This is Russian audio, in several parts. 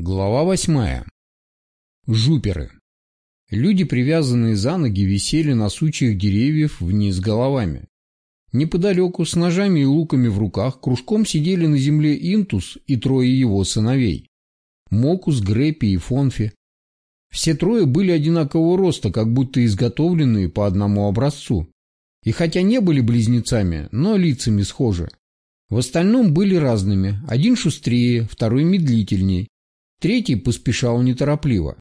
Глава восьмая. Жуперы. Люди, привязанные за ноги, висели на сучьях деревьев вниз головами. Неподалеку, с ножами и луками в руках, кружком сидели на земле Интус и трое его сыновей. Мокус, Греппи и Фонфи. Все трое были одинакового роста, как будто изготовленные по одному образцу. И хотя не были близнецами, но лицами схожи. В остальном были разными. Один шустрее, второй медлительней, Третий поспешал неторопливо.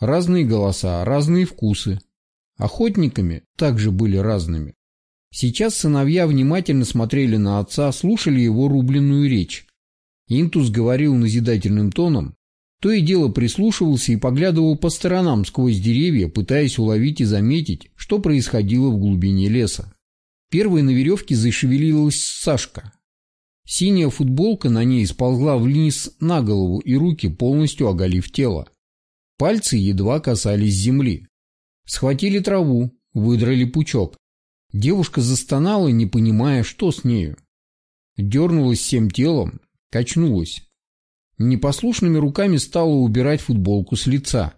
Разные голоса, разные вкусы. Охотниками также были разными. Сейчас сыновья внимательно смотрели на отца, слушали его рубленную речь. Интус говорил назидательным тоном, то и дело прислушивался и поглядывал по сторонам сквозь деревья, пытаясь уловить и заметить, что происходило в глубине леса. Первой на веревке зашевелилась Сашка. Синяя футболка на ней сползла вниз на голову и руки, полностью оголив тело. Пальцы едва касались земли. Схватили траву, выдрали пучок. Девушка застонала, не понимая, что с нею. Дернулась всем телом, качнулась. Непослушными руками стала убирать футболку с лица.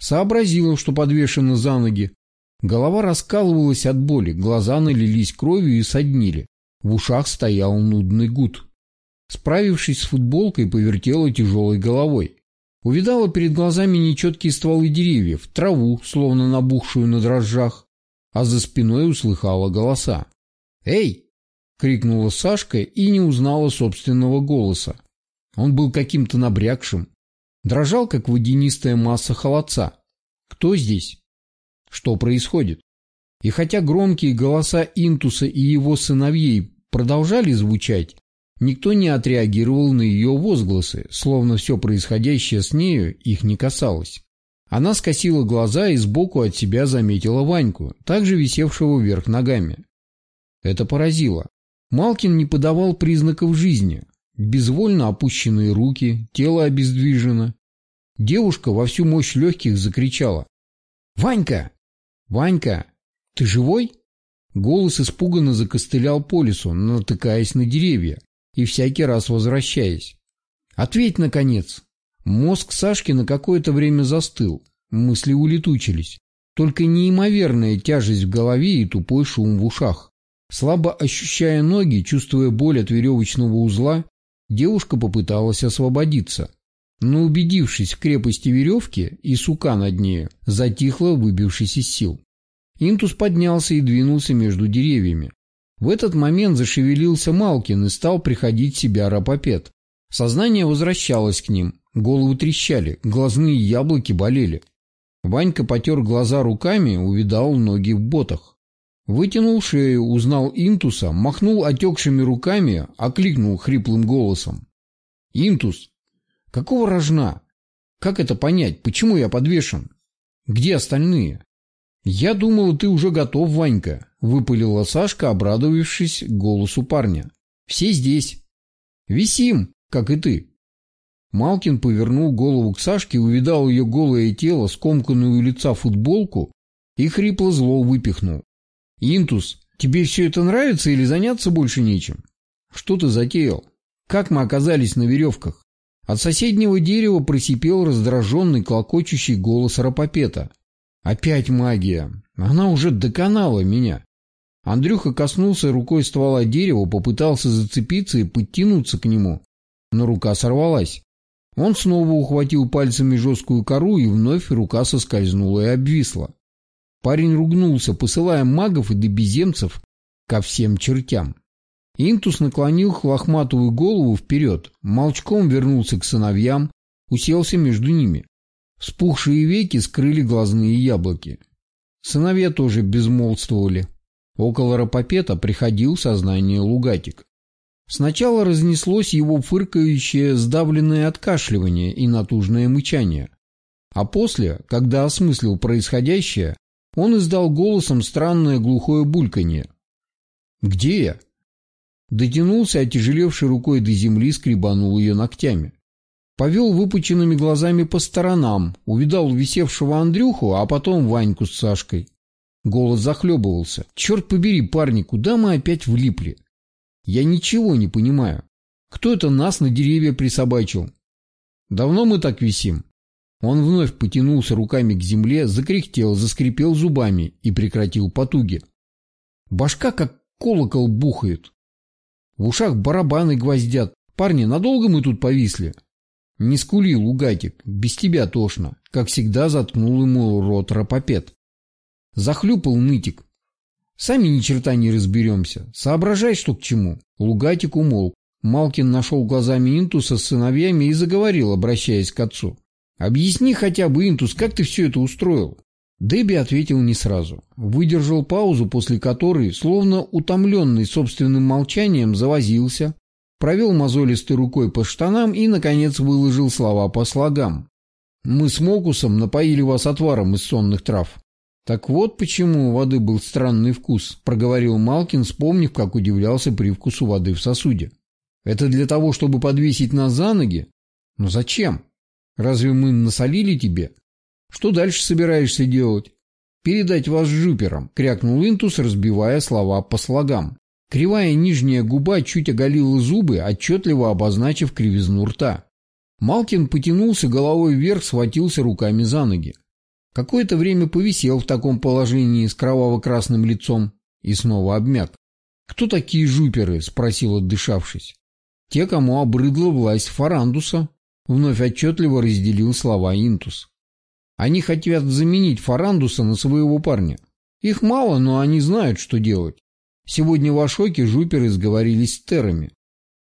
Сообразила, что подвешена за ноги. Голова раскалывалась от боли, глаза налились кровью и соднили. В ушах стоял нудный гуд. Справившись с футболкой, повертела тяжелой головой. Увидала перед глазами нечеткие стволы деревьев, траву, словно набухшую на дрожжах, а за спиной услыхала голоса. «Эй!» — крикнула Сашка и не узнала собственного голоса. Он был каким-то набрякшим, дрожал, как водянистая масса холодца. «Кто здесь? Что происходит?» И хотя громкие голоса Интуса и его сыновей продолжали звучать, никто не отреагировал на ее возгласы, словно все происходящее с нею их не касалось. Она скосила глаза и сбоку от себя заметила Ваньку, также висевшего вверх ногами. Это поразило. Малкин не подавал признаков жизни. Безвольно опущенные руки, тело обездвижено. Девушка во всю мощь легких закричала. «Ванька! Ванька! Ты живой?» Голос испуганно закостылял по лесу, натыкаясь на деревья и всякий раз возвращаясь. «Ответь, наконец!» Мозг Сашки на какое-то время застыл, мысли улетучились. Только неимоверная тяжесть в голове и тупой шум в ушах. Слабо ощущая ноги, чувствуя боль от веревочного узла, девушка попыталась освободиться. Но убедившись в крепости веревки и сука над нею, затихла, выбившись из сил. Интус поднялся и двинулся между деревьями. В этот момент зашевелился Малкин и стал приходить в себя Рапопед. Сознание возвращалось к ним, головы трещали, глазные яблоки болели. Ванька потер глаза руками, увидал ноги в ботах. Вытянул шею, узнал Интуса, махнул отекшими руками, окликнул хриплым голосом. «Интус! Какого рожна? Как это понять? Почему я подвешен? Где остальные?» «Я думала, ты уже готов, Ванька», — выпалила Сашка, обрадовавшись голосу парня. «Все здесь. Висим, как и ты». Малкин повернул голову к Сашке, увидал ее голое тело, скомканную у лица футболку и хрипло зло выпихнул. «Интус, тебе все это нравится или заняться больше нечем? Что ты затеял? Как мы оказались на веревках?» От соседнего дерева просипел раздраженный, клокочущий голос Рапопета. Опять магия. Она уже доконала меня. Андрюха коснулся рукой ствола дерева, попытался зацепиться и подтянуться к нему, но рука сорвалась. Он снова ухватил пальцами жесткую кору, и вновь рука соскользнула и обвисла. Парень ругнулся, посылая магов и добеземцев ко всем чертям. Интус наклонил лохматую голову вперед, молчком вернулся к сыновьям, уселся между ними. Вспухшие веки скрыли глазные яблоки. Сыновья тоже безмолвствовали. Около Рапопета приходил сознание Лугатик. Сначала разнеслось его фыркающее, сдавленное откашливание и натужное мычание. А после, когда осмыслил происходящее, он издал голосом странное глухое бульканье. «Где я?» Дотянулся, отяжелевшей рукой до земли, скребанул ее ногтями. Повел выпученными глазами по сторонам, увидал висевшего Андрюху, а потом Ваньку с Сашкой. Голос захлебывался. «Черт побери, парни, куда мы опять влипли? Я ничего не понимаю. Кто это нас на деревья присобачил?» Давно мы так висим?» Он вновь потянулся руками к земле, закряхтел, заскрипел зубами и прекратил потуги. Башка как колокол бухает. В ушах барабаны гвоздят. Парни, надолго мы тут повисли? Не скули, лугатик, без тебя тошно. Как всегда заткнул ему рот рапопед. Захлюпал нытик. Сами ни черта не разберемся. Соображай, что к чему. Лугатик умолк. Малкин нашел глазами Интуса с сыновьями и заговорил, обращаясь к отцу. «Объясни хотя бы, Интус, как ты все это устроил?» Дебби ответил не сразу. Выдержал паузу, после которой, словно утомленный собственным молчанием, завозился, провел мозолистой рукой по штанам и, наконец, выложил слова по слогам. «Мы с Мокусом напоили вас отваром из сонных трав». «Так вот почему у воды был странный вкус», — проговорил Малкин, вспомнив, как удивлялся привкусу воды в сосуде. «Это для того, чтобы подвесить нас за ноги? Но зачем? Разве мы насолили тебе? Что дальше собираешься делать? Передать вас жуперам, крякнул Интус, разбивая слова по слогам. Кривая нижняя губа чуть оголила зубы, отчетливо обозначив кривизну рта. Малкин потянулся головой вверх, схватился руками за ноги. Какое-то время повисел в таком положении с кроваво-красным лицом и снова обмяк. «Кто такие жуперы?» – спросил, отдышавшись. «Те, кому обрыдла власть Фарандуса», – вновь отчетливо разделил слова Интус. Они хотят заменить Фарандуса на своего парня. Их мало, но они знают, что делать. Сегодня в Ашоке жуперы сговорились с терами.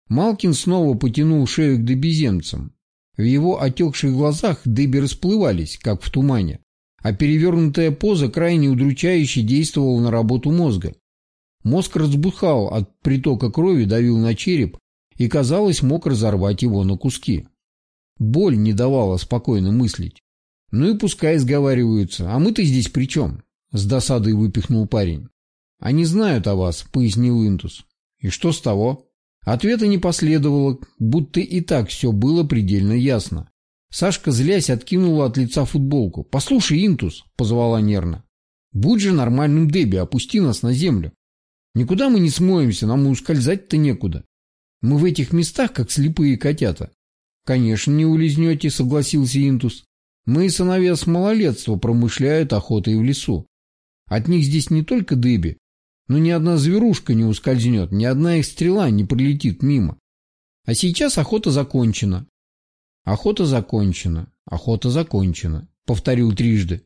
Малкин снова потянул шею к добеземцам. В его отекших глазах дыби расплывались, как в тумане, а перевернутая поза крайне удручающе действовала на работу мозга. Мозг разбухал от притока крови, давил на череп и, казалось, мог разорвать его на куски. Боль не давала спокойно мыслить. Ну и пускай сговариваются. А мы-то здесь при чем? С досадой выпихнул парень. Они знают о вас, пояснил Интус. И что с того? Ответа не последовало, будто и так все было предельно ясно. Сашка, злясь, откинула от лица футболку. «Послушай, Интус», — позвала нервно, — «будь же нормальным Дебби, опусти нас на землю. Никуда мы не смоемся, нам и ускользать-то некуда. Мы в этих местах, как слепые котята». «Конечно, не улизнете», — согласился Интус. Мои сыновья с малолетства промышляют охотой в лесу. От них здесь не только дыби, но ни одна зверушка не ускользнет, ни одна их стрела не прилетит мимо. А сейчас охота закончена. Охота закончена, охота закончена, повторил трижды.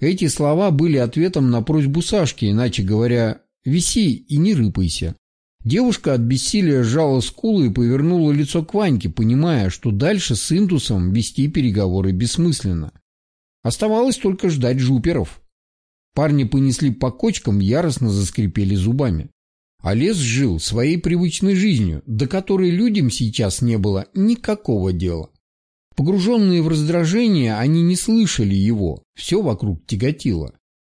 Эти слова были ответом на просьбу Сашки, иначе говоря, виси и не рыпайся. Девушка от бессилия сжала скулы и повернула лицо к Ваньке, понимая, что дальше с Индусом вести переговоры бессмысленно. Оставалось только ждать жуперов. Парни понесли по кочкам, яростно заскрипели зубами. А лес жил своей привычной жизнью, до которой людям сейчас не было никакого дела. Погруженные в раздражение, они не слышали его, все вокруг тяготило.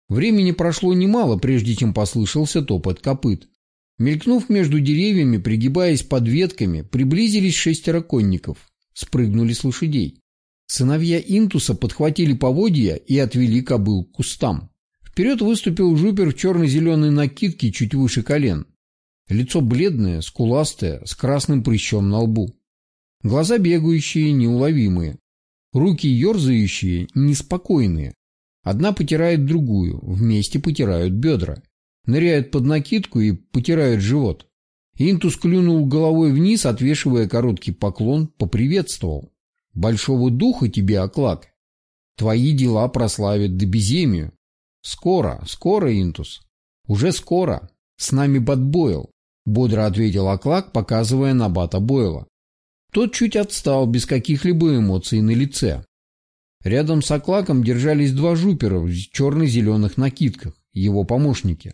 Времени прошло немало, прежде чем послышался топот копыт. Мелькнув между деревьями, пригибаясь под ветками, приблизились шестеро конников. Спрыгнули с лошадей. Сыновья Интуса подхватили поводья и отвели кобыл к кустам. Вперед выступил жупер в черно-зеленой накидке чуть выше колен. Лицо бледное, скуластое, с красным прыщом на лбу. Глаза бегающие, неуловимые. Руки ерзающие, неспокойные. Одна потирает другую, вместе потирают бедра ныряют под накидку и потирают живот. Интус клюнул головой вниз, отвешивая короткий поклон, поприветствовал. «Большого духа тебе, Аклак! Твои дела прославят до беземию. Скоро, скоро, Интус. Уже скоро. С нами Бат Бойл», — бодро ответил Аклак, показывая на Бата Бойла. Тот чуть отстал, без каких-либо эмоций на лице. Рядом с Аклаком держались два жупера в черно-зеленых накидках, его помощники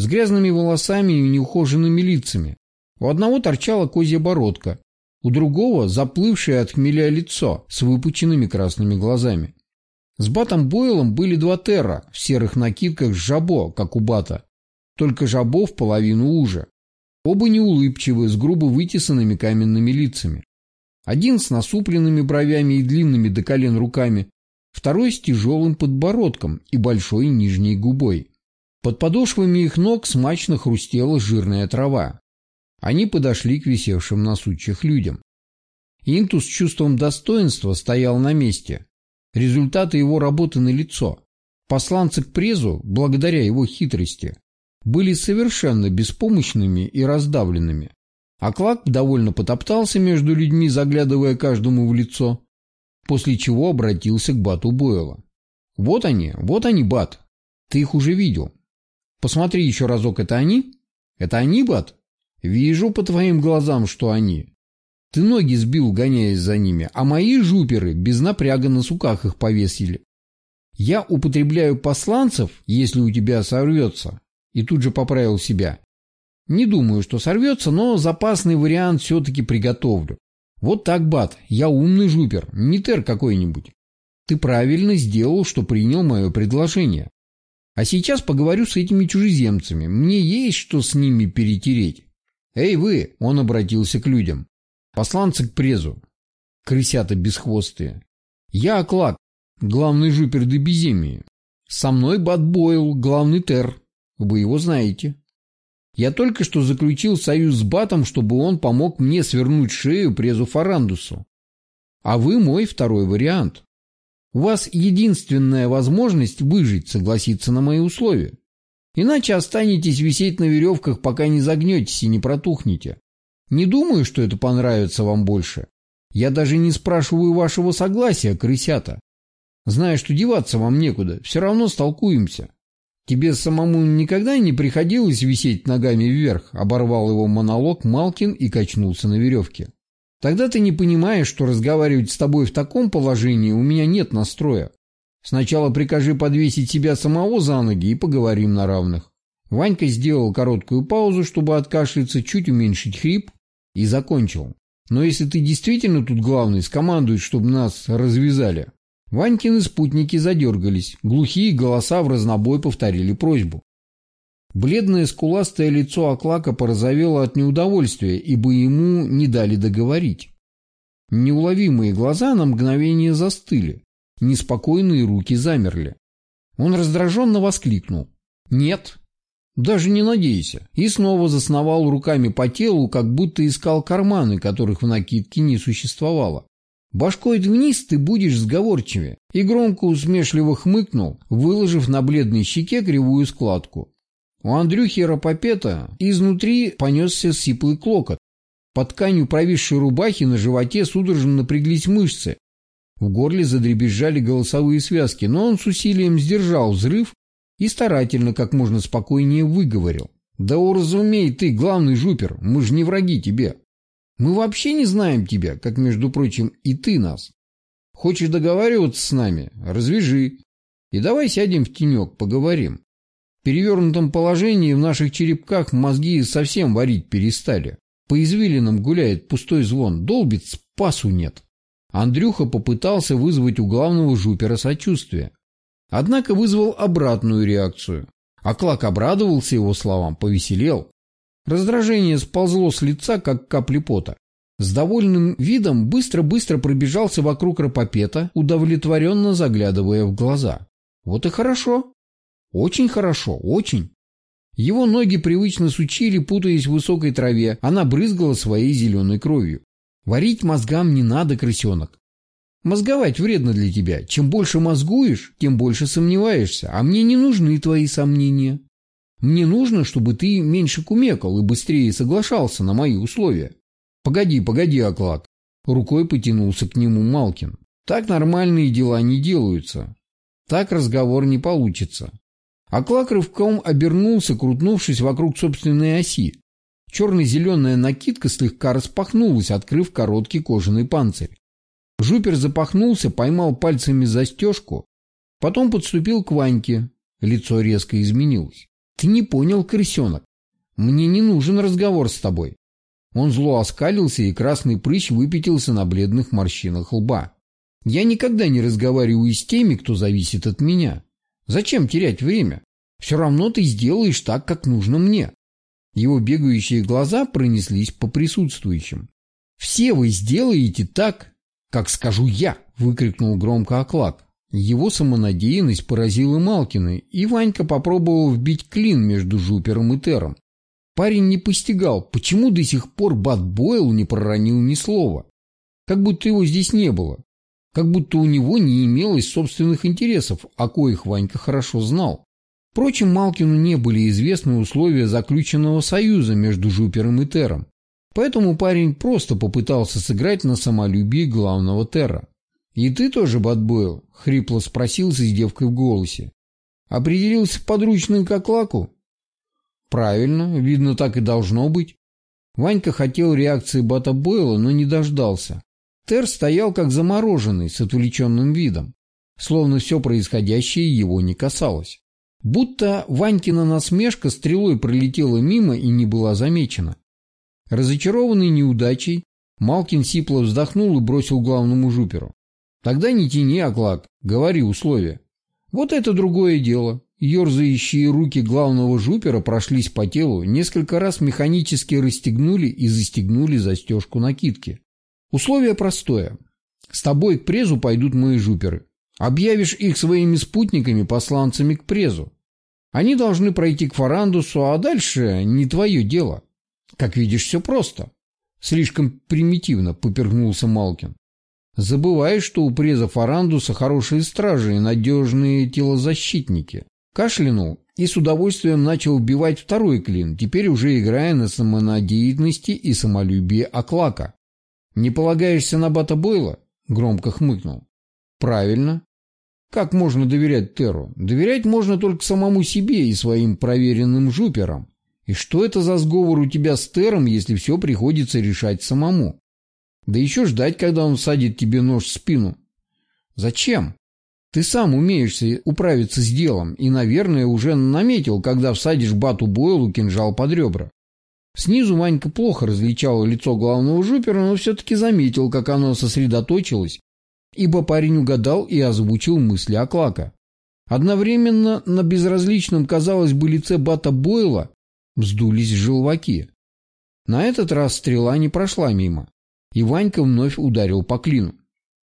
с грязными волосами и неухоженными лицами. У одного торчала козья бородка, у другого заплывшее от хмеля лицо с выпученными красными глазами. С Батом Бойлом были два терра в серых накидках с жабо, как у Бата, только жабо в половину уже. Оба неулыбчивые, с грубо вытесанными каменными лицами. Один с насупленными бровями и длинными до колен руками, второй с тяжелым подбородком и большой нижней губой. Под подошвами их ног смачно хрустела жирная трава. Они подошли к висевшим на сучьях людям. Интус с чувством достоинства стоял на месте. Результаты его работы налицо. Посланцы к презу, благодаря его хитрости, были совершенно беспомощными и раздавленными. А Клак довольно потоптался между людьми, заглядывая каждому в лицо, после чего обратился к Бату Бойла. «Вот они, вот они, Бат. Ты их уже видел. Посмотри еще разок, это они? Это они, Бат? Вижу по твоим глазам, что они. Ты ноги сбил, гоняясь за ними, а мои жуперы без напряга на суках их повесили. Я употребляю посланцев, если у тебя сорвется. И тут же поправил себя. Не думаю, что сорвется, но запасный вариант все-таки приготовлю. Вот так, Бат, я умный жупер, не тер какой-нибудь. Ты правильно сделал, что принял мое предложение. А сейчас поговорю с этими чужеземцами. Мне есть что с ними перетереть. Эй вы, он обратился к людям. Посланцы к презу. Крысята бесхвостые. Я Аклак, главный жупер Дебиземии. Со мной Бат Бойл, главный тер. Вы его знаете. Я только что заключил союз с Батом, чтобы он помог мне свернуть шею презу Фарандусу. А вы мой второй вариант. У вас единственная возможность выжить, согласиться на мои условия. Иначе останетесь висеть на веревках, пока не загнетесь и не протухнете. Не думаю, что это понравится вам больше. Я даже не спрашиваю вашего согласия, крысята. Знаю, что деваться вам некуда, все равно столкуемся. Тебе самому никогда не приходилось висеть ногами вверх, оборвал его монолог Малкин и качнулся на веревке. Тогда ты не понимаешь, что разговаривать с тобой в таком положении у меня нет настроя. Сначала прикажи подвесить себя самого за ноги и поговорим на равных. Ванька сделал короткую паузу, чтобы откашляться, чуть уменьшить хрип, и закончил. Но если ты действительно тут главный, скомандуй, чтобы нас развязали. Ванькины спутники задергались, глухие голоса в разнобой повторили просьбу. Бледное скуластое лицо Аклака порозовело от неудовольствия, ибо ему не дали договорить. Неуловимые глаза на мгновение застыли, неспокойные руки замерли. Он раздраженно воскликнул. «Нет, даже не надейся!» И снова засновал руками по телу, как будто искал карманы, которых в накидке не существовало. «Башкой вниз ты будешь сговорчивее!» И громко усмешливо хмыкнул, выложив на бледной щеке кривую складку. У Андрюхи Рапопета изнутри понесся сиплый клокот. Под тканью провисшей рубахи на животе судорожно напряглись мышцы. В горле задребезжали голосовые связки, но он с усилием сдержал взрыв и старательно, как можно спокойнее выговорил. «Да уразумей ты, главный жупер, мы же не враги тебе. Мы вообще не знаем тебя, как, между прочим, и ты нас. Хочешь договариваться с нами? Развяжи. И давай сядем в тенек, поговорим. В перевернутом положении в наших черепках мозги совсем варить перестали. По извилинам гуляет пустой звон, долбит, спасу нет. Андрюха попытался вызвать у главного жупера сочувствие. Однако вызвал обратную реакцию. А Клак обрадовался его словам, повеселел. Раздражение сползло с лица, как капли пота. С довольным видом быстро-быстро пробежался вокруг Рапопета, удовлетворенно заглядывая в глаза. Вот и хорошо. Очень хорошо, очень. Его ноги привычно сучили, путаясь в высокой траве. Она брызгала своей зеленой кровью. Варить мозгам не надо, крысенок. Мозговать вредно для тебя. Чем больше мозгуешь, тем больше сомневаешься. А мне не нужны твои сомнения. Мне нужно, чтобы ты меньше кумекал и быстрее соглашался на мои условия. Погоди, погоди, Оклад. Рукой потянулся к нему Малкин. Так нормальные дела не делаются. Так разговор не получится. А Клак рывком обернулся, крутнувшись вокруг собственной оси. Черно-зеленая накидка слегка распахнулась, открыв короткий кожаный панцирь. Жупер запахнулся, поймал пальцами застежку, потом подступил к Ваньке. Лицо резко изменилось. «Ты не понял, крысенок. Мне не нужен разговор с тобой». Он зло оскалился, и красный прыщ выпятился на бледных морщинах лба. «Я никогда не разговариваю с теми, кто зависит от меня. Зачем терять время? Все равно ты сделаешь так, как нужно мне. Его бегающие глаза пронеслись по присутствующим. «Все вы сделаете так, как скажу я!» – выкрикнул громко оклад. Его самонадеянность поразила Малкина, и Ванька попробовал вбить клин между Жупером и Тером. Парень не постигал, почему до сих пор Бат Бойл не проронил ни слова. как будто его здесь не было, как будто у него не имелось собственных интересов, о коих Ванька хорошо знал. Впрочем, Малкину не были известны условия заключенного союза между Жупером и Тером, поэтому парень просто попытался сыграть на самолюбии главного Терра. «И ты тоже, Бадбойл?» — хрипло спросил с издевкой в голосе. «Определился подручным как лаку?» «Правильно, видно, так и должно быть». Ванька хотел реакции Бата Бойла, но не дождался. Тер стоял как замороженный, с отвлеченным видом, словно все происходящее его не касалось. Будто Ванькина насмешка стрелой пролетела мимо и не была замечена. Разочарованный неудачей, Малкин сипло вздохнул и бросил главному жуперу. «Тогда не тяни, Аклак, говори условия». Вот это другое дело. Ёрзающие руки главного жупера прошлись по телу, несколько раз механически расстегнули и застегнули застежку накидки. Условие простое. С тобой к презу пойдут мои жуперы. Объявишь их своими спутниками, посланцами к презу. Они должны пройти к Фарандусу, а дальше не твое дело. Как видишь, все просто. Слишком примитивно, поперхнулся Малкин. Забываешь, что у преза Фарандуса хорошие стражи и надежные телозащитники. Кашлянул и с удовольствием начал убивать второй клин, теперь уже играя на самонадеянности и самолюбии Аклака. «Не полагаешься на Бата Бойла?» — громко хмыкнул. «Правильно. Как можно доверять Теру? Доверять можно только самому себе и своим проверенным жуперам. И что это за сговор у тебя с Тером, если все приходится решать самому? Да еще ждать, когда он садит тебе нож в спину. Зачем? Ты сам умеешь управиться с делом и, наверное, уже наметил, когда всадишь Бату Бойлу кинжал под ребра. Снизу Ванька плохо различал лицо главного жупера, но все-таки заметил, как оно сосредоточилось, ибо парень угадал и озвучил мысли Аклака. Одновременно на безразличном, казалось бы, лице Бата Бойла вздулись желваки. На этот раз стрела не прошла мимо, и Ванька вновь ударил по клину.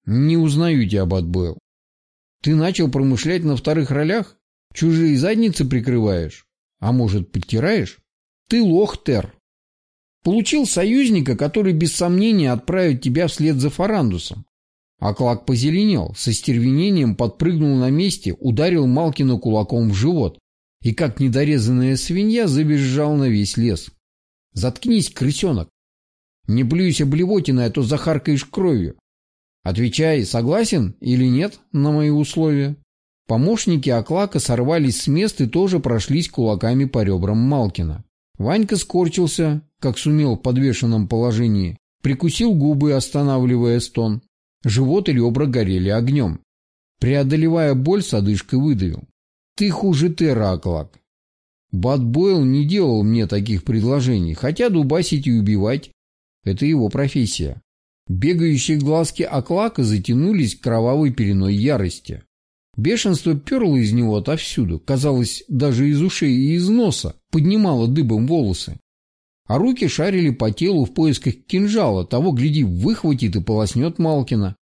«Не узнаю тебя, Бат Бойл. Ты начал промышлять на вторых ролях? Чужие задницы прикрываешь? А может, подтираешь? Ты лох, Тер. Получил союзника, который без сомнения отправит тебя вслед за Фарандусом. Аклак позеленел, со стервенением подпрыгнул на месте, ударил Малкина кулаком в живот и, как недорезанная свинья, забежал на весь лес. «Заткнись, крысенок! Не плюйся блевотиной, а то захаркаешь кровью. Отвечай, согласен или нет на мои условия?» Помощники Аклака сорвались с места и тоже прошлись кулаками по ребрам Малкина. Ванька скорчился, как сумел в подвешенном положении, прикусил губы, останавливая стон. Живот и ребра горели огнем. Преодолевая боль, с одышкой выдавил. «Ты хуже Терра, Аклак. Бат Бойл не делал мне таких предложений, хотя дубасить и убивать – это его профессия». Бегающие глазки Аклака затянулись кровавой пеленой ярости. Бешенство перло из него отовсюду, казалось, даже из ушей и из носа, поднимало дыбом волосы. А руки шарили по телу в поисках кинжала, того, гляди, выхватит и полоснет Малкина.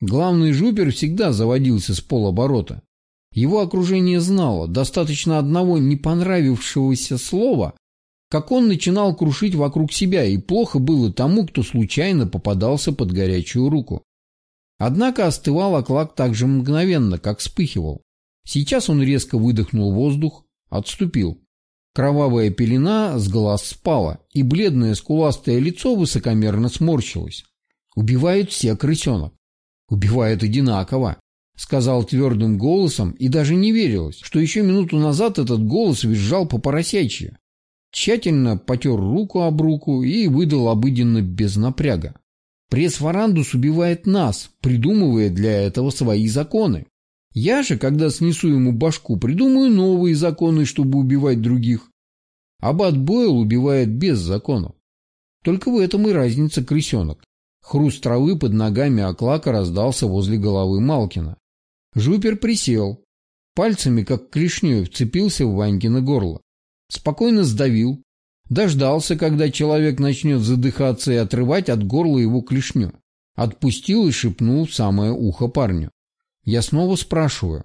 Главный жупер всегда заводился с полоборота. Его окружение знало, достаточно одного не понравившегося слова, как он начинал крушить вокруг себя, и плохо было тому, кто случайно попадался под горячую руку. Однако остывал оклак так же мгновенно, как вспыхивал. Сейчас он резко выдохнул воздух, отступил. Кровавая пелена с глаз спала, и бледное скуластое лицо высокомерно сморщилось. «Убивают все крысенок. Убивают одинаково», — сказал твердым голосом, и даже не верилось, что еще минуту назад этот голос визжал по поросячьи. Тщательно потер руку об руку и выдал обыденно без напряга. Пресс-фарандус убивает нас, придумывая для этого свои законы. Я же, когда снесу ему башку, придумаю новые законы, чтобы убивать других. Аббат Бойл убивает без законов. Только в этом и разница крысенок. Хруст травы под ногами оклака раздался возле головы Малкина. Жупер присел. Пальцами, как клешней, вцепился в Ванькино горло. Спокойно сдавил, Дождался, когда человек начнет задыхаться и отрывать от горла его клешню. Отпустил и шепнул в самое ухо парню. Я снова спрашиваю,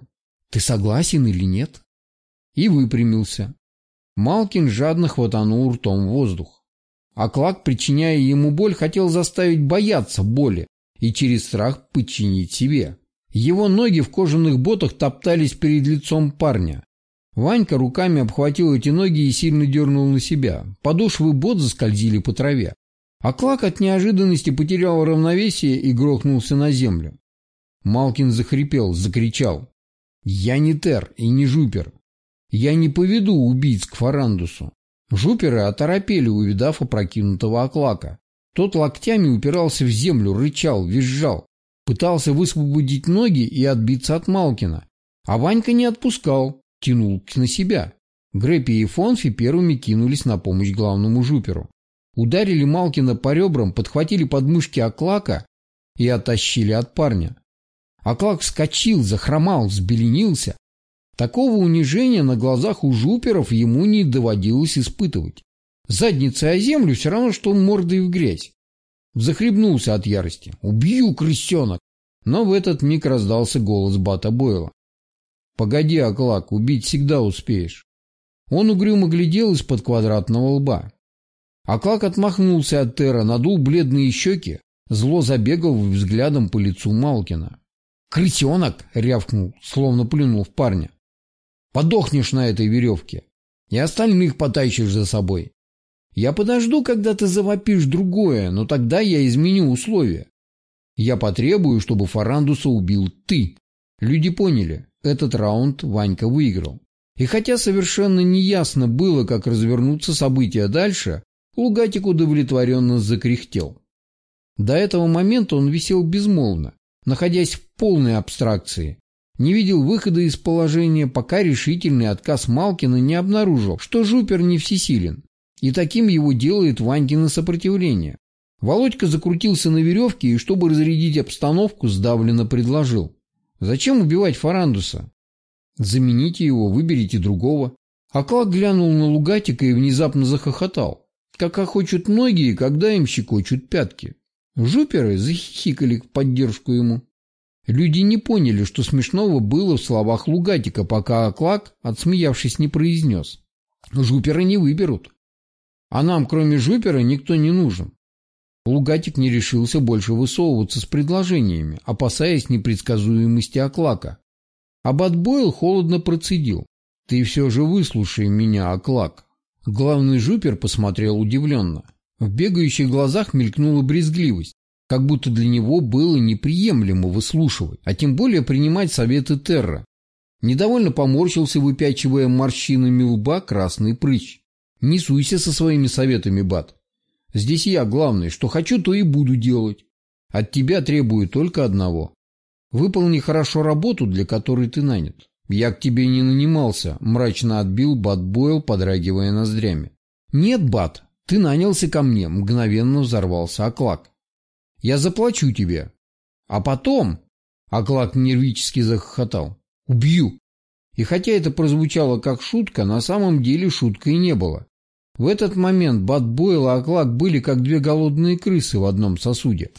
ты согласен или нет? И выпрямился. Малкин жадно хватанул ртом воздух. А Клак, причиняя ему боль, хотел заставить бояться боли и через страх подчинить себе. Его ноги в кожаных ботах топтались перед лицом парня. Ванька руками обхватил эти ноги и сильно дернул на себя. Подошвы бот заскользили по траве. А Клак от неожиданности потерял равновесие и грохнулся на землю. Малкин захрипел, закричал. «Я не Тер и не Жупер. Я не поведу убийц к Фарандусу». Жуперы оторопели, увидав опрокинутого Аклака. Тот локтями упирался в землю, рычал, визжал. Пытался высвободить ноги и отбиться от Малкина. А Ванька не отпускал, тянул на себя. Грэппи и Фонфи первыми кинулись на помощь главному Жуперу. Ударили Малкина по ребрам, подхватили подмышки Аклака и оттащили от парня. Аклак вскочил, захромал, взбеленился. Такого унижения на глазах у жуперов ему не доводилось испытывать. Задницей о землю все равно, что мордой в грязь. Захлебнулся от ярости. «Убью, крысенок!» Но в этот миг раздался голос Бата Бойла. «Погоди, Аклак, убить всегда успеешь». Он угрюмо глядел из-под квадратного лба. Аклак отмахнулся от Тера, надул бледные щеки, зло забегал взглядом по лицу Малкина. «Крысенок!» — рявкнул, словно плюнул в парня. «Подохнешь на этой веревке, и остальных потащишь за собой. Я подожду, когда ты завопишь другое, но тогда я изменю условия. Я потребую, чтобы Фарандуса убил ты». Люди поняли, этот раунд Ванька выиграл. И хотя совершенно неясно было, как развернуться события дальше, Лугатик удовлетворенно закряхтел. До этого момента он висел безмолвно, находясь в полной абстракции. Не видел выхода из положения, пока решительный отказ Малкина не обнаружил, что Жупер не всесилен. И таким его делает Ванькино сопротивление. Володька закрутился на веревке и, чтобы разрядить обстановку, сдавленно предложил. «Зачем убивать Фарандуса? Замените его, выберите другого». Аклак глянул на Лугатика и внезапно захохотал. Как охочут многие, когда им щекочут пятки. Жуперы захихикали в поддержку ему. Люди не поняли, что смешного было в словах Лугатика, пока Аклак, отсмеявшись, не произнес. Жуперы не выберут. А нам, кроме Жупера, никто не нужен. Лугатик не решился больше высовываться с предложениями, опасаясь непредсказуемости Аклака. Аббат холодно процедил. «Ты все же выслушай меня, Аклак». Главный Жупер посмотрел удивленно. В бегающих глазах мелькнула брезгливость, как будто для него было неприемлемо выслушивать, а тем более принимать советы Терра. Недовольно поморщился, выпячивая морщинами лба красный прыщ. «Не суйся со своими советами, Бат. Здесь я главный, что хочу, то и буду делать. От тебя требую только одного. Выполни хорошо работу, для которой ты нанят. Я к тебе не нанимался», – мрачно отбил Бат Бойл, подрагивая ноздрями. «Нет, Бат, ты нанялся ко мне, мгновенно взорвался Аклак. Я заплачу тебе. А потом... Аклак нервически захохотал. Убью. И хотя это прозвучало как шутка, на самом деле шуткой не было. В этот момент Бат Бойл и Аклак были как две голодные крысы в одном сосуде.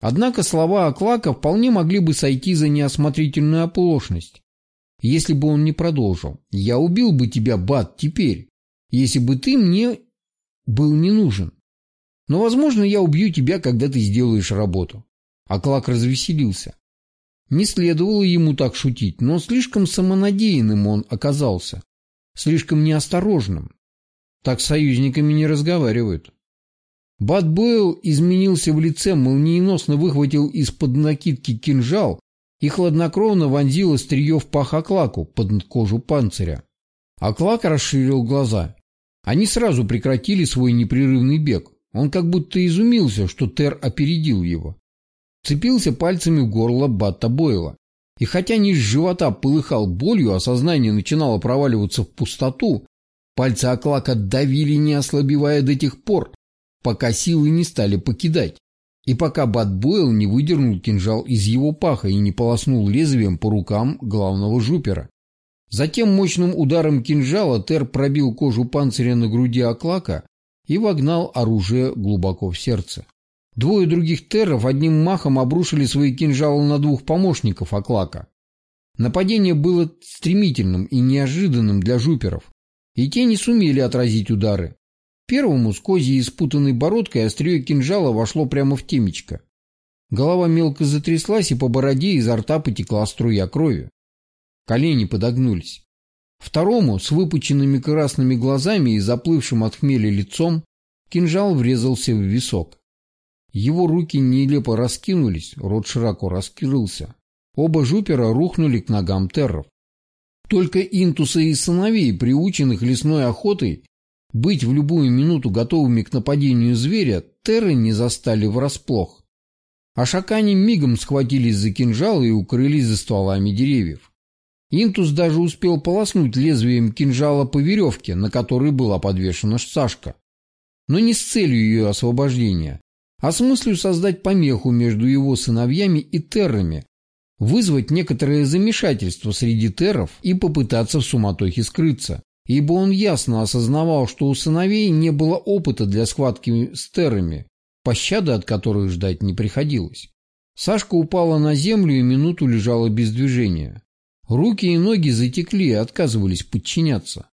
Однако слова Аклака вполне могли бы сойти за неосмотрительную оплошность, если бы он не продолжил. «Я убил бы тебя, Бат, теперь, если бы ты мне был не нужен. Но, возможно, я убью тебя, когда ты сделаешь работу. А Клак развеселился. Не следовало ему так шутить, но слишком самонадеянным он оказался. Слишком неосторожным. Так союзниками не разговаривают. Бат Бойл изменился в лице, молниеносно выхватил из-под накидки кинжал и хладнокровно вонзил острие в пах Аклаку под кожу панциря. Аклак расширил глаза. Они сразу прекратили свой непрерывный бег. Он как будто изумился, что Тер опередил его. Цепился пальцами в горло Батта Бойла. И хотя низ живота полыхал болью, а сознание начинало проваливаться в пустоту, пальцы Аклака давили, не ослабевая до тех пор, пока силы не стали покидать. И пока Бат Бойл не выдернул кинжал из его паха и не полоснул лезвием по рукам главного жупера. Затем мощным ударом кинжала Тер пробил кожу панциря на груди Аклака и вогнал оружие глубоко в сердце. Двое других терров одним махом обрушили свои кинжалы на двух помощников Аклака. Нападение было стремительным и неожиданным для жуперов, и те не сумели отразить удары. Первому с козьей испутанной бородкой острие кинжала вошло прямо в темечко. Голова мелко затряслась, и по бороде изо рта потекла струя крови. Колени подогнулись. Второму, с выпученными красными глазами и заплывшим от хмеля лицом, кинжал врезался в висок. Его руки нелепо раскинулись, рот широко раскрылся. Оба жупера рухнули к ногам терров. Только интусы и сыновей, приученных лесной охотой, быть в любую минуту готовыми к нападению зверя, терры не застали врасплох. А шакани мигом схватились за кинжалы и укрылись за стволами деревьев. Интус даже успел полоснуть лезвием кинжала по веревке, на которой была подвешена Сашка. Но не с целью ее освобождения, а с мыслью создать помеху между его сыновьями и террами, вызвать некоторое замешательство среди терров и попытаться в суматохе скрыться, ибо он ясно осознавал, что у сыновей не было опыта для схватки с террами, пощады от которых ждать не приходилось. Сашка упала на землю и минуту лежала без движения. Руки и ноги затекли и отказывались подчиняться.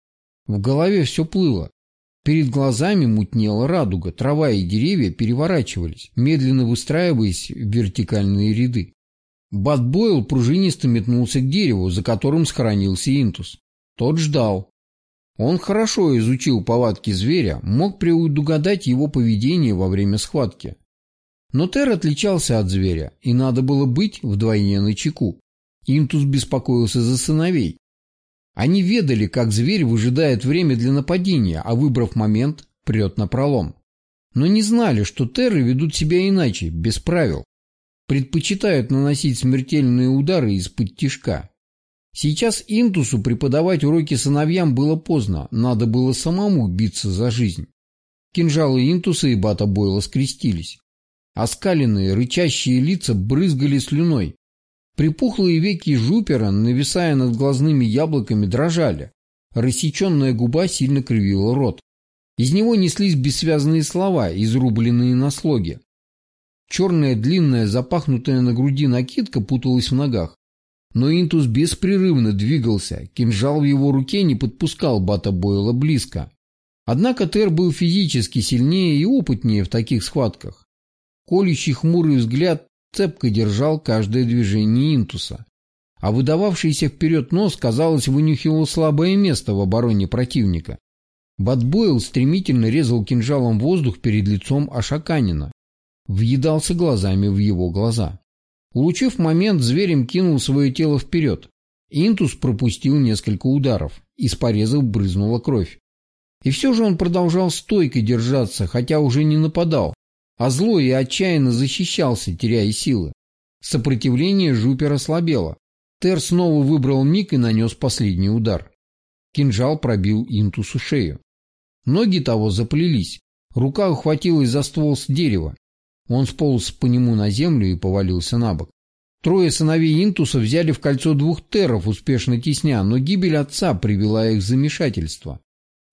В голове все плыло. Перед глазами мутнела радуга, трава и деревья переворачивались, медленно выстраиваясь в вертикальные ряды. Бат Бойл пружинисто метнулся к дереву, за которым схоронился Интус. Тот ждал. Он хорошо изучил повадки зверя, мог предугадать его поведение во время схватки. Но Тер отличался от зверя, и надо было быть вдвойне на чеку. Интус беспокоился за сыновей. Они ведали, как зверь выжидает время для нападения, а выбрав момент, прет на пролом. Но не знали, что терры ведут себя иначе, без правил предпочитают наносить смертельные удары из-под тишка. Сейчас Интусу преподавать уроки сыновьям было поздно, надо было самому биться за жизнь. Кинжалы Интуса и Бата Бойла скрестились. Оскаленные, рычащие лица брызгали слюной. Припухлые веки Жупера, нависая над глазными яблоками, дрожали. Рассеченная губа сильно кривила рот. Из него неслись бессвязные слова, изрубленные на слоге. Черная длинная, запахнутая на груди накидка путалась в ногах. Но Интус беспрерывно двигался, кинжал в его руке не подпускал Бата Бойла близко. Однако Тер был физически сильнее и опытнее в таких схватках. Колющий хмурый взгляд цепко держал каждое движение Интуса. А выдававшийся вперед нос, казалось, вынюхивал слабое место в обороне противника. Батбойл стремительно резал кинжалом воздух перед лицом Ашаканина въедался глазами в его глаза. Улучив момент, зверем кинул свое тело вперед. Интус пропустил несколько ударов. Из порезов брызнула кровь. И все же он продолжал стойко держаться, хотя уже не нападал, а зло и отчаянно защищался, теряя силы. Сопротивление Жупера слабело. Тер снова выбрал миг и нанес последний удар. Кинжал пробил Интусу шею. Ноги того заплелись. Рука ухватилась за ствол с дерева. Он сполз по нему на землю и повалился на бок. Трое сыновей Интуса взяли в кольцо двух терров, успешно тесня, но гибель отца привела их в замешательство.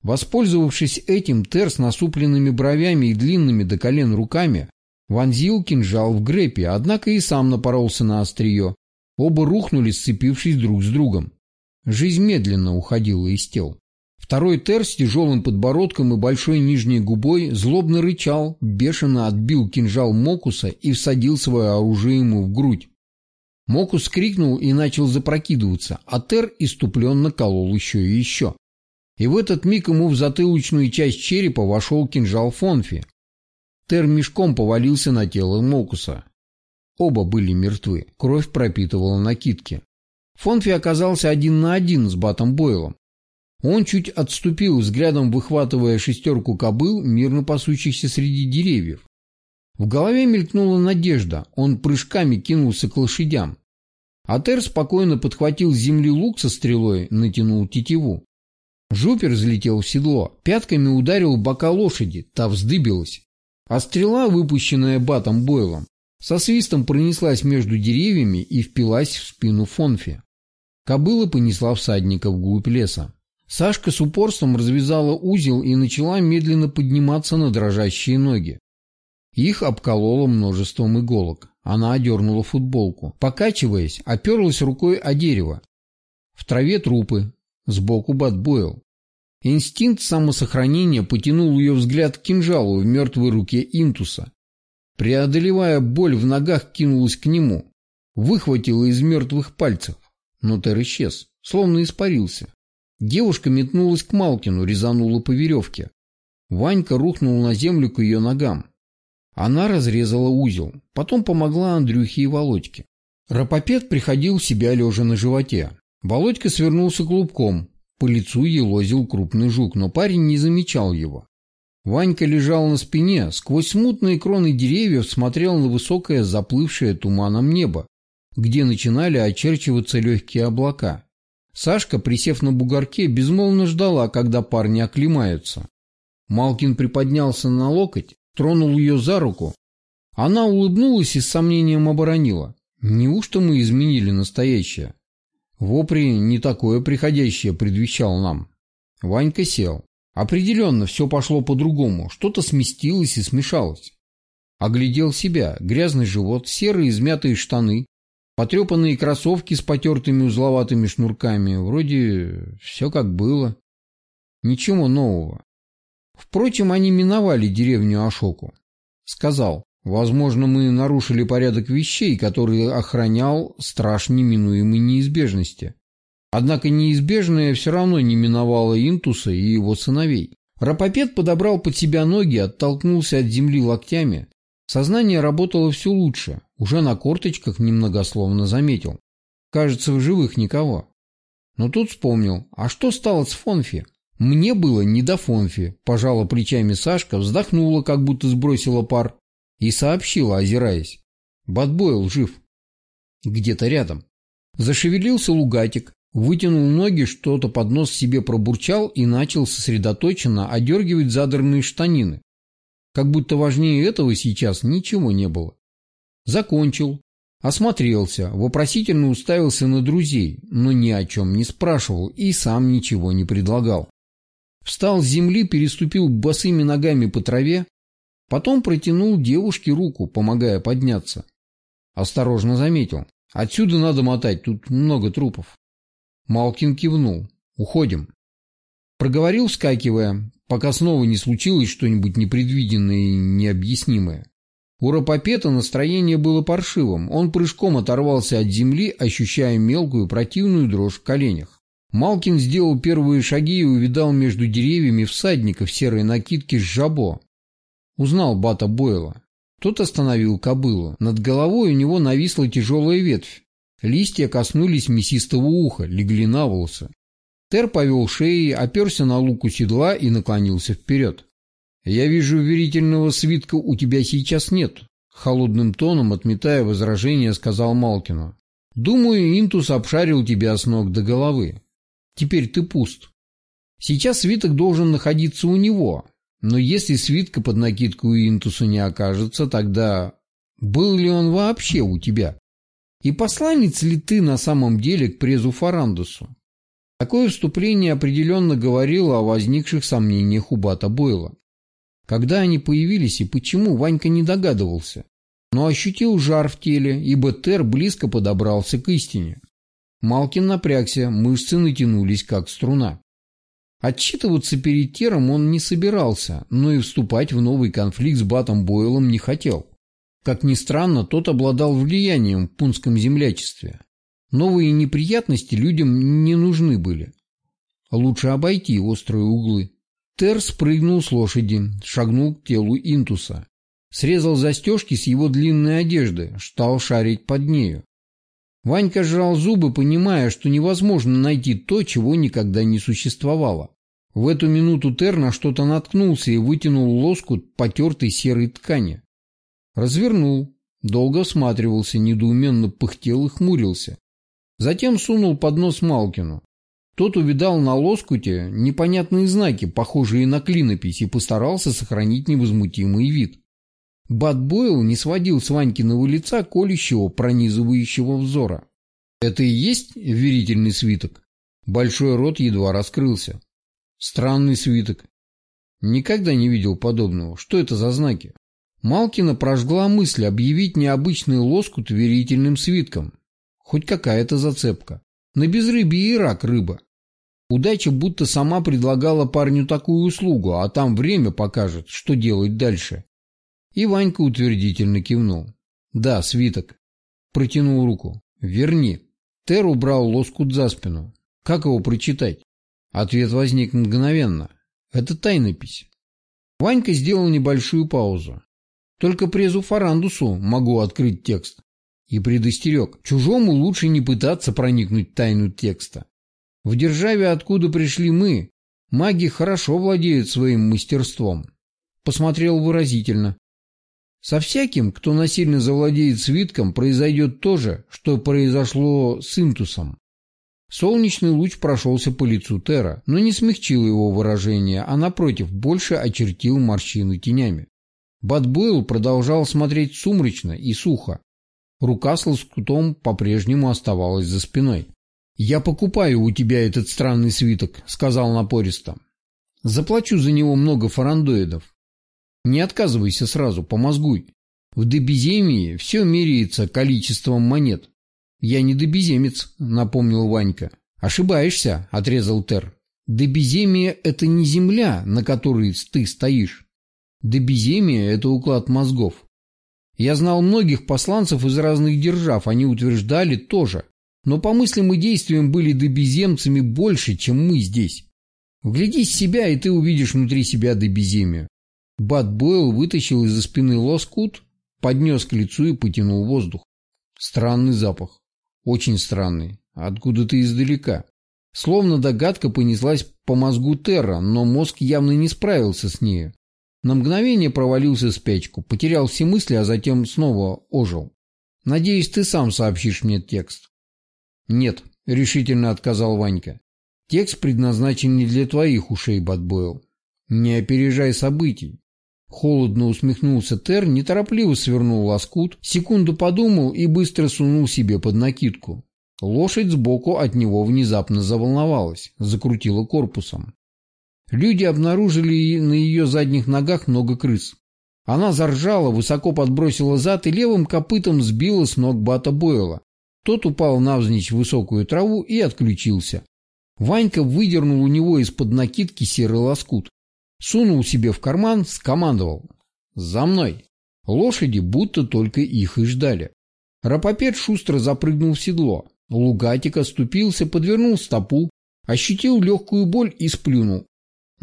Воспользовавшись этим, Тер с насупленными бровями и длинными до колен руками вонзил кинжал в грепе, однако и сам напоролся на острие. Оба рухнули, сцепившись друг с другом. Жизнь медленно уходила из тел. Второй Тер с тяжелым подбородком и большой нижней губой злобно рычал, бешено отбил кинжал Мокуса и всадил свое оружие ему в грудь. Мокус крикнул и начал запрокидываться, а Тер иступленно колол еще и еще. И в этот миг ему в затылочную часть черепа вошел кинжал Фонфи. Тер мешком повалился на тело Мокуса. Оба были мертвы, кровь пропитывала накидки. Фонфи оказался один на один с Батом Бойлом. Он чуть отступил, взглядом выхватывая шестерку кобыл, мирно пасущихся среди деревьев. В голове мелькнула надежда, он прыжками кинулся к лошадям. Атер спокойно подхватил с земли лук со стрелой, натянул тетиву. Жупер взлетел в седло, пятками ударил бока лошади, та вздыбилась. А стрела, выпущенная батом Бойлом, со свистом пронеслась между деревьями и впилась в спину Фонфи. Кобыла понесла всадника вглубь леса. Сашка с упорством развязала узел и начала медленно подниматься на дрожащие ноги. Их обкололо множеством иголок. Она одернула футболку. Покачиваясь, оперлась рукой о дерево. В траве трупы. Сбоку Батбойл. Инстинкт самосохранения потянул ее взгляд к кинжалу в мертвой руке Интуса. Преодолевая боль в ногах, кинулась к нему. Выхватила из мертвых пальцев. Но Тер исчез, словно испарился. Девушка метнулась к Малкину, резанула по веревке. Ванька рухнул на землю к ее ногам. Она разрезала узел, потом помогла Андрюхе и Володьке. Рапопед приходил в себя лежа на животе. Володька свернулся клубком, по лицу елозил крупный жук, но парень не замечал его. Ванька лежал на спине, сквозь смутные кроны деревьев смотрел на высокое заплывшее туманом небо, где начинали очерчиваться легкие облака. Сашка, присев на бугорке, безмолвно ждала, когда парни оклемаются. Малкин приподнялся на локоть, тронул ее за руку. Она улыбнулась и с сомнением оборонила. Неужто мы изменили настоящее? Вопри не такое приходящее предвещал нам. Ванька сел. Определенно, все пошло по-другому. Что-то сместилось и смешалось. Оглядел себя. Грязный живот, серые измятые штаны, потрепанные кроссовки с потертыми узловатыми шнурками. Вроде все как было. Ничего нового. Впрочем, они миновали деревню Ашоку. Сказал, возможно, мы нарушили порядок вещей, который охранял страж неминуемой неизбежности. Однако неизбежное все равно не миновало Интуса и его сыновей. Рапопед подобрал под себя ноги, оттолкнулся от земли локтями. Сознание работало все лучше, уже на корточках немногословно заметил. Кажется, в живых никого. Но тут вспомнил, а что стало с Фонфи? Мне было не до Фонфи, пожала плечами Сашка, вздохнула, как будто сбросила пар, и сообщила, озираясь. Бадбойл жив. Где-то рядом. Зашевелился лугатик, вытянул ноги, что-то под нос себе пробурчал и начал сосредоточенно одергивать задранные штанины. Как будто важнее этого сейчас ничего не было. Закончил, осмотрелся, вопросительно уставился на друзей, но ни о чем не спрашивал и сам ничего не предлагал. Встал с земли, переступил босыми ногами по траве, потом протянул девушке руку, помогая подняться. Осторожно заметил. Отсюда надо мотать, тут много трупов. Малкин кивнул. Уходим. Проговорил, вскакивая, пока снова не случилось что-нибудь непредвиденное и необъяснимое. У Рапопета настроение было паршивым. Он прыжком оторвался от земли, ощущая мелкую противную дрожь в коленях. Малкин сделал первые шаги и увидал между деревьями всадника в серой накидке с жабо. Узнал Бата Бойла. Тот остановил кобылу. Над головой у него нависла тяжелая ветвь. Листья коснулись мясистого уха, легли на волосы. Тер повел шеей, оперся на луку седла и наклонился вперед. «Я вижу, верительного свитка у тебя сейчас нет», — холодным тоном, отметая возражение, сказал Малкину. «Думаю, Интус обшарил тебя с ног до головы. Теперь ты пуст. Сейчас свиток должен находиться у него, но если свитка под накидку Интуса не окажется, тогда был ли он вообще у тебя? И посланец ли ты на самом деле к презу Фарандусу? Такое вступление определенно говорило о возникших сомнениях у Бата Бойла. Когда они появились и почему, Ванька не догадывался, но ощутил жар в теле, ибо Тер близко подобрался к истине. Малкин напрягся, мышцы натянулись, как струна. Отчитываться перед Тером он не собирался, но и вступать в новый конфликт с Батом Бойлом не хотел. Как ни странно, тот обладал влиянием в пунском землячестве. Новые неприятности людям не нужны были. Лучше обойти острые углы. Тер спрыгнул с лошади, шагнул к телу Интуса. Срезал застежки с его длинной одежды, стал шарить под нею. Ванька сжал зубы, понимая, что невозможно найти то, чего никогда не существовало. В эту минуту Тер на что-то наткнулся и вытянул лоскут потертой серой ткани. Развернул, долго осматривался, недоуменно пыхтел и хмурился. Затем сунул под нос Малкину. Тот увидал на лоскуте непонятные знаки, похожие на клинопись, и постарался сохранить невозмутимый вид. Бат Бойл не сводил с Ванькиного лица колющего, пронизывающего взора. «Это и есть верительный свиток?» Большой рот едва раскрылся. «Странный свиток. Никогда не видел подобного. Что это за знаки?» Малкина прожгла мысль объявить необычный лоскут верительным свитком. Хоть какая-то зацепка. На безрыбье и рак рыба. Удача будто сама предлагала парню такую услугу, а там время покажет, что делать дальше. И Ванька утвердительно кивнул. «Да, свиток». Протянул руку. «Верни». Тер убрал лоскут за спину. «Как его прочитать?» Ответ возник мгновенно. «Это тайнопись». Ванька сделал небольшую паузу. «Только презу Фарандусу могу открыть текст». И предостерег. Чужому лучше не пытаться проникнуть в тайну текста. В державе, откуда пришли мы, маги хорошо владеют своим мастерством. Посмотрел выразительно. Со всяким, кто насильно завладеет свитком, произойдет то же, что произошло с Интусом. Солнечный луч прошелся по лицу Тера, но не смягчил его выражение, а напротив, больше очертил морщины тенями. Бадбойл продолжал смотреть сумрачно и сухо. Рука с лоскутом по-прежнему оставалась за спиной. «Я покупаю у тебя этот странный свиток», — сказал напористо. «Заплачу за него много фарандоидов. Не отказывайся сразу, помозгуй. В Дебиземии все меряется количеством монет. Я не Дебиземец, напомнил Ванька. Ошибаешься, отрезал Тер. Дебиземия – это не земля, на которой ты стоишь. Дебиземия – это уклад мозгов. Я знал многих посланцев из разных держав, они утверждали тоже. Но по мыслям и действиям были дебиземцами больше, чем мы здесь. Вглядись в себя, и ты увидишь внутри себя дебиземию. Бат Бойл вытащил из-за спины лоскут, поднес к лицу и потянул воздух. Странный запах. Очень странный. Откуда-то издалека. Словно догадка понеслась по мозгу Терра, но мозг явно не справился с нею. На мгновение провалился в спячку, потерял все мысли, а затем снова ожил. «Надеюсь, ты сам сообщишь мне текст». «Нет», — решительно отказал Ванька. «Текст предназначен не для твоих ушей, Батбойл. Не опережай событий. Холодно усмехнулся Тер, неторопливо свернул лоскут, секунду подумал и быстро сунул себе под накидку. Лошадь сбоку от него внезапно заволновалась, закрутила корпусом. Люди обнаружили на ее задних ногах много крыс. Она заржала, высоко подбросила зад и левым копытом сбила с ног Бата Бойла. Тот упал навзничь в высокую траву и отключился. Ванька выдернул у него из-под накидки серый лоскут. Сунул себе в карман, скомандовал. «За мной!» Лошади будто только их и ждали. Рапопед шустро запрыгнул в седло. Лугатик оступился, подвернул стопу, ощутил легкую боль и сплюнул.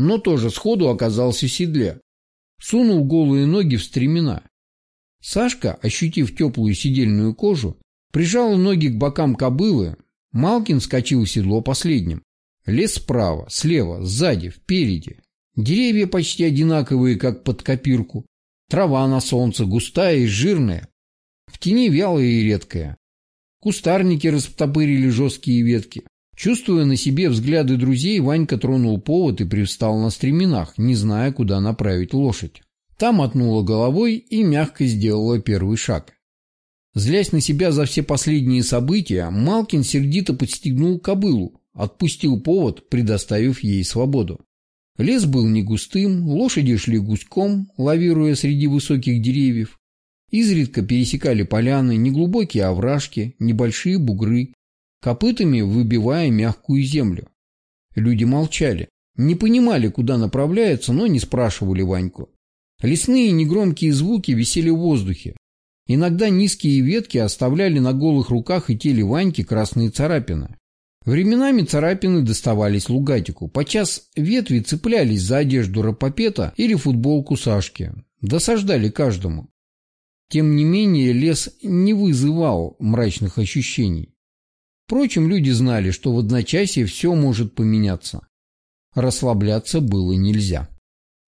Но тоже сходу оказался в седле. Сунул голые ноги в стремена. Сашка, ощутив теплую сидельную кожу, прижал ноги к бокам кобылы. Малкин скочил в седло последним. Лес справа, слева, сзади, впереди. Деревья почти одинаковые, как под копирку. Трава на солнце густая и жирная. В тени вялая и редкая. Кустарники растопырили жесткие ветки. Чувствуя на себе взгляды друзей, Ванька тронул повод и привстал на стременах, не зная, куда направить лошадь. Та мотнула головой и мягко сделала первый шаг. Злясь на себя за все последние события, Малкин сердито подстегнул кобылу, отпустил повод, предоставив ей свободу. Лес был не густым, лошади шли гуськом, лавируя среди высоких деревьев. Изредка пересекали поляны, неглубокие овражки, небольшие бугры, копытами выбивая мягкую землю. Люди молчали, не понимали, куда направляются, но не спрашивали Ваньку. Лесные негромкие звуки висели в воздухе. Иногда низкие ветки оставляли на голых руках и теле Ваньки красные царапины. Временами царапины доставались лугатику. Подчас ветви цеплялись за одежду Рапопета или футболку Сашки. Досаждали каждому. Тем не менее, лес не вызывал мрачных ощущений. Впрочем, люди знали, что в одночасье все может поменяться. Расслабляться было нельзя.